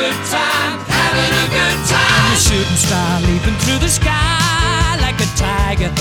Good time, having a good time. I'm a shooting star leaping through the sky like a tiger,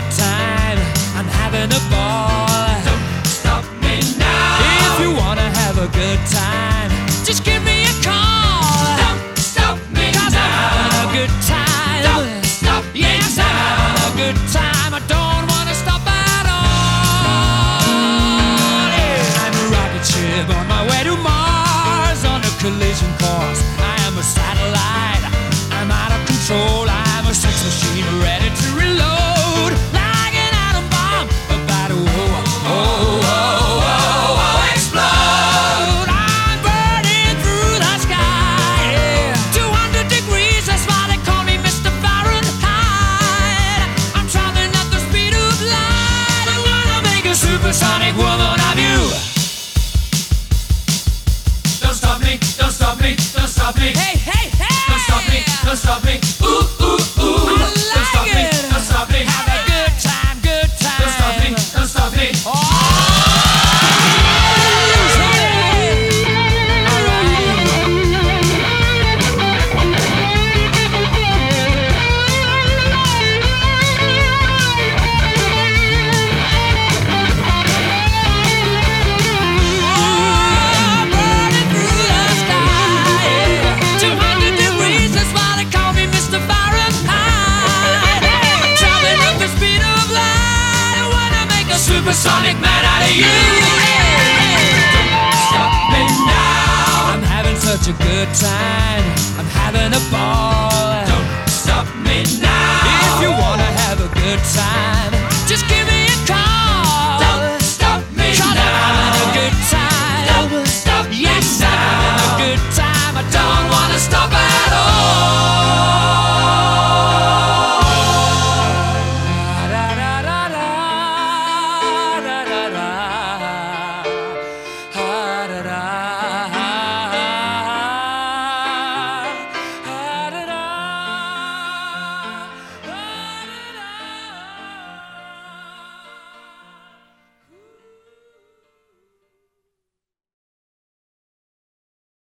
good time. I'm having a ball. Don't stop me now. If you wanna have a good time, just give me a call. Don't stop me Cause now. I'm having a good time. Don't stop me yes, now. I'm having a good time. I don't wanna stop at all. Yeah. I'm a rocket ship on my way to Mars on a collision course. I am a satellite. I'm out of control. I'm a sex machine ready to reload. Stop me. Hey, hey, hey! Don't stop me, don't stop me. supersonic man out of you. Don't stop me now. I'm having such a good time. I'm having a ball. Don't stop me now. If you wanna have a good time.